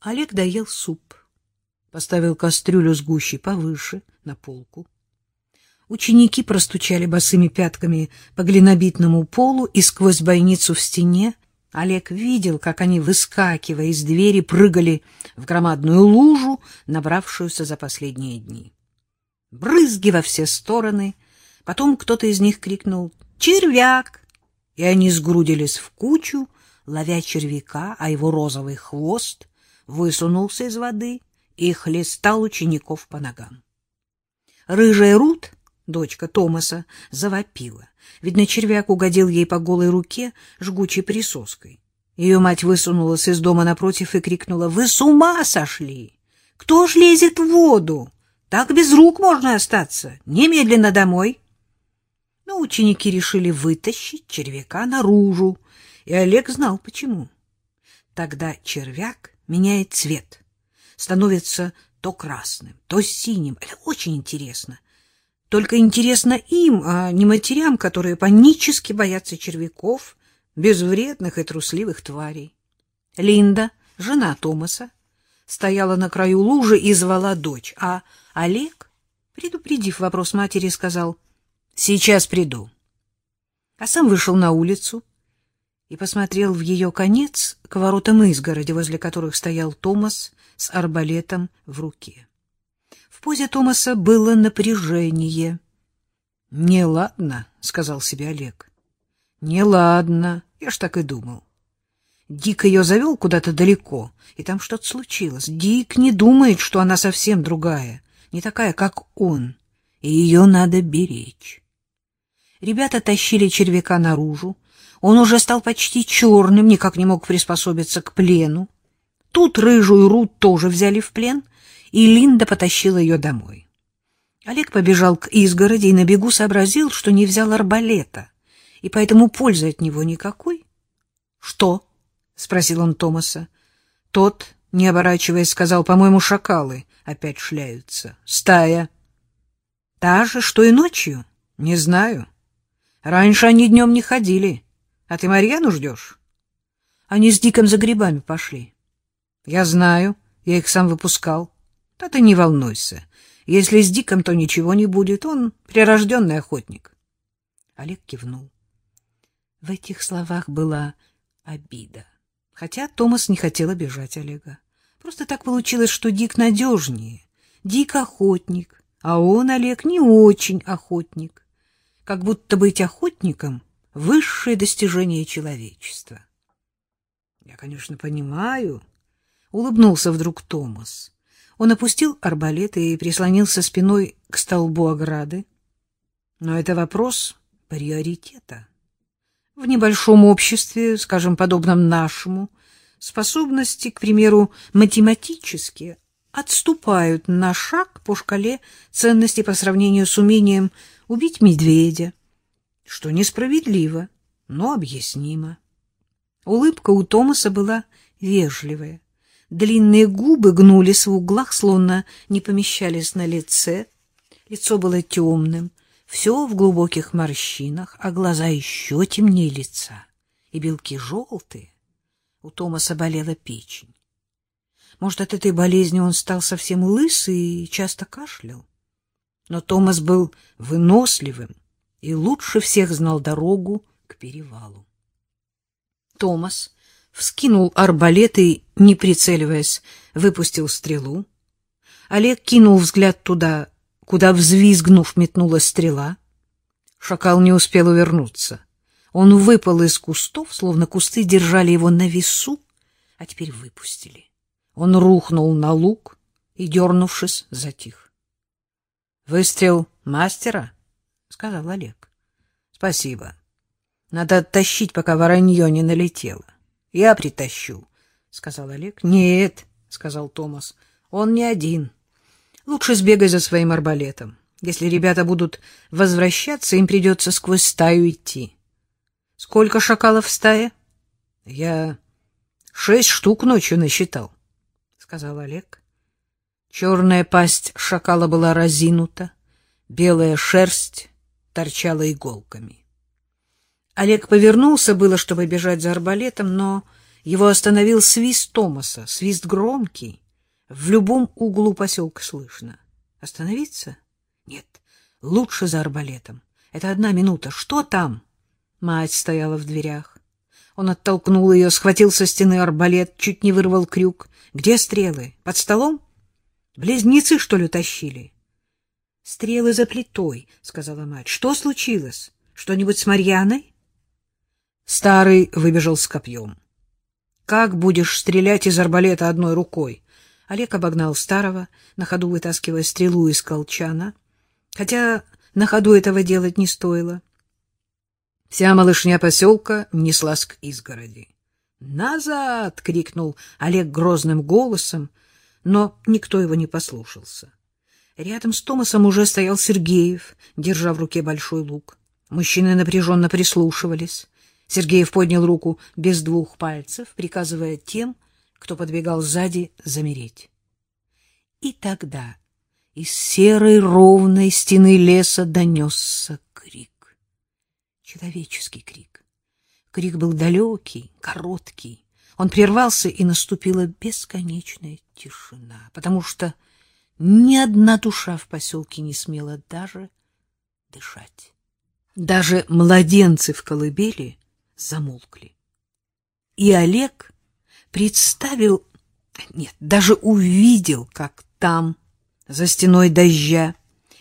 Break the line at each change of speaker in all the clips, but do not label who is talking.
Олег доел суп, поставил кастрюлю с гущей повыше, на полку. Ученики простучали босыми пятками по глинобитному полу, и сквозь бойницу в стене Олег видел, как они, выскакивая из двери, прыгали в громадную лужу, набравшуюся за последние дни. Брызги во все стороны. Потом кто-то из них крикнул «Червяк!» И они сгрудились в кучу, ловя червяка, а его розовый хвост высунулся из воды и хлестал учеников по ногам. Рыжая Рут, дочка Томаса, завопила. Видно, червяк угодил ей по голой руке жгучей присоской. Ее мать высунулась из дома напротив и крикнула, «Вы с ума сошли! Кто ж лезет в воду? Так без рук можно остаться. Немедленно домой!» Но ученики решили вытащить червяка наружу, и Олег знал, почему. Тогда червяк меняет цвет, становится то красным, то синим. Это очень интересно. Только интересно им, а не матерям, которые панически боятся червяков, безвредных и трусливых тварей. Линда, жена Томаса, стояла на краю лужи и звала дочь, а Олег, предупредив вопрос матери, сказал «Сейчас приду». А сам вышел на улицу и посмотрел в ее конец к воротам изгороди, возле которых стоял Томас с арбалетом в руке. В позе Томаса было напряжение. — Неладно, — сказал себе Олег. — Неладно, я ж так и думал. Дик ее завел куда-то далеко, и там что-то случилось. Дик не думает, что она совсем другая, не такая, как он, и ее надо беречь. Ребята тащили червяка наружу, он уже стал почти черным, никак не мог приспособиться к плену. Тут рыжую Рут тоже взяли в плен, и Линда потащила ее домой. Олег побежал к изгороди и на бегу сообразил, что не взял арбалета, и поэтому пользы от него никакой. — Что? — спросил он Томаса. Тот, не оборачиваясь, сказал, — по-моему, шакалы опять шляются. — Стая. — Та же, что и ночью? — Не знаю. Раньше они днем не ходили. — а ты Марьяну ждешь? Они с Диком за грибами пошли. Я знаю, я их сам выпускал. Да ты не волнуйся. Если с Диком, то ничего не будет. Он прирожденный охотник. Олег кивнул. В этих словах была обида. Хотя Томас не хотел обижать Олега. Просто так получилось, что Дик надежнее. Дик охотник, а он, Олег, не очень охотник. Как будто быть охотником — высшее достижение человечества. Я, конечно, понимаю, улыбнулся вдруг Томас. Он опустил арбалет и прислонился спиной к столбу ограды. Но это вопрос приоритета. В небольшом обществе, скажем, подобном нашему, способности, к примеру, математические, отступают на шаг по шкале ценностей по сравнению с умением убить медведя, что несправедливо, но объяснимо. Улыбка у Томаса была вежливая. Длинные губы гнулись в углах, словно не помещались на лице. Лицо было темным, все в глубоких морщинах, а глаза еще темнее лица, и белки желтые. У Томаса болела печень. Может, от этой болезни он стал совсем лысый и часто кашлял. Но Томас был выносливым, и лучше всех знал дорогу к перевалу. Томас вскинул арбалет и, не прицеливаясь, выпустил стрелу. Олег кинул взгляд туда, куда, взвизгнув, метнулась стрела. Шакал не успел увернуться. Он выпал из кустов, словно кусты держали его на весу, а теперь выпустили. Он рухнул на луг и, дернувшись, затих. — Выстрел мастера? —— сказал Олег. — Спасибо. Надо оттащить, пока воронье не налетело. — Я притащу, — сказал Олег. — Нет, — сказал Томас, — он не один. Лучше сбегай за своим арбалетом. Если ребята будут возвращаться, им придется сквозь стаю идти. — Сколько шакалов в стае? — Я шесть штук ночью насчитал, — сказал Олег. Черная пасть шакала была разинута, белая шерсть торчала иголками. Олег повернулся было, чтобы бежать за арбалетом, но Его остановил свист Томаса, свист громкий. В любом углу поселка слышно. Остановиться? Нет, лучше за арбалетом. Это одна минута. Что там? Мать стояла в дверях. Он оттолкнул ее, схватил со стены арбалет, чуть не вырвал крюк. Где стрелы? Под столом? Близнецы, что ли, тащили? Стрелы за плитой, сказала мать. Что случилось? Что-нибудь с Марьяной? Старый выбежал с копьем. Как будешь стрелять из арбалета одной рукой? Олег обогнал старого, на ходу вытаскивая стрелу из колчана, хотя на ходу этого делать не стоило. Вся малышня поселка неслась к изгороди. «Назад!» — крикнул Олег грозным голосом, но никто его не послушался. Рядом с Томасом уже стоял Сергеев, держа в руке большой лук. Мужчины напряженно прислушивались. Сергеев поднял руку без двух пальцев, приказывая тем, кто подбегал сзади, замереть. И тогда из серой ровной стены леса донесся крик. Человеческий крик. Крик был далекий, короткий. Он прервался, и наступила бесконечная тишина, потому что ни одна душа в поселке не смела даже дышать. Даже младенцы в колыбели замолкли. И Олег представил, нет, даже увидел, как там, за стеной дождя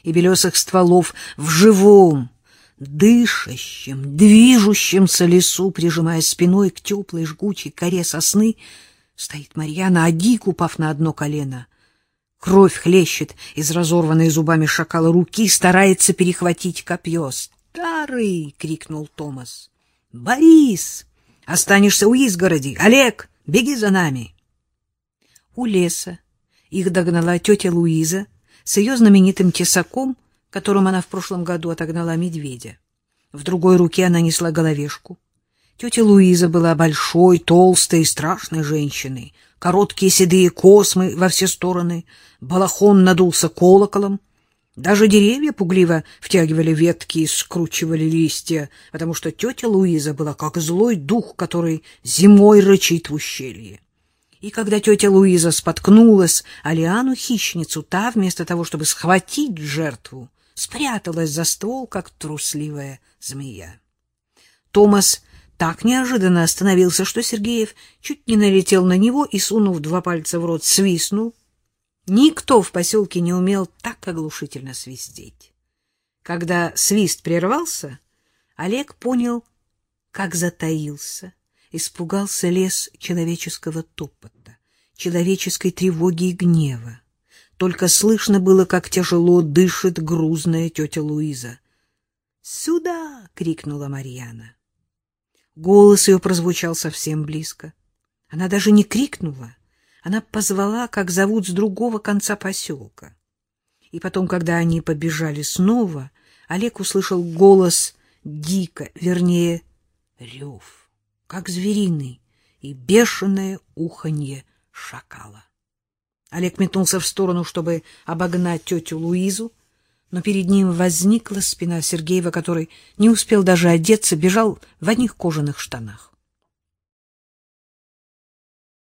и белесых стволов, в живом, дышащем, движущемся лесу, прижимая спиной к теплой жгучей коре сосны, стоит Марьяна, а Дик, упав на одно колено. Кровь хлещет из разорванной зубами шакала руки, старается перехватить копье. «Старый!» — крикнул Томас. «Борис! Останешься у изгороди! Олег, беги за нами!» У леса их догнала тетя Луиза с ее знаменитым тесаком, которым она в прошлом году отогнала медведя. В другой руке она несла головешку. Тетя Луиза была большой, толстой и страшной женщиной. Короткие седые космы во все стороны, балахон надулся колоколом. Даже деревья пугливо втягивали ветки и скручивали листья, потому что тетя Луиза была как злой дух, который зимой рычит в ущелье. И когда тетя Луиза споткнулась о Лиану-хищницу, та, вместо того, чтобы схватить жертву, спряталась за ствол, как трусливая змея. Томас так неожиданно остановился, что Сергеев чуть не налетел на него и, сунув два пальца в рот, свистнул. Никто в поселке не умел так оглушительно свистеть. Когда свист прервался, Олег понял, как затаился испугался лес человеческого топота, человеческой тревоги и гнева. Только слышно было, как тяжело дышит грузная тетя Луиза. «Сюда!» — крикнула Марьяна. Голос ее прозвучал совсем близко. Она даже не крикнула, она позвала, как зовут с другого конца поселка. И потом, когда они побежали снова, Олег услышал голос дико, вернее, рев как звериный, и бешеное уханье шакала. Олег метнулся в сторону, чтобы обогнать тетю Луизу, но перед ним возникла спина Сергеева, который не успел даже одеться, бежал в одних кожаных штанах.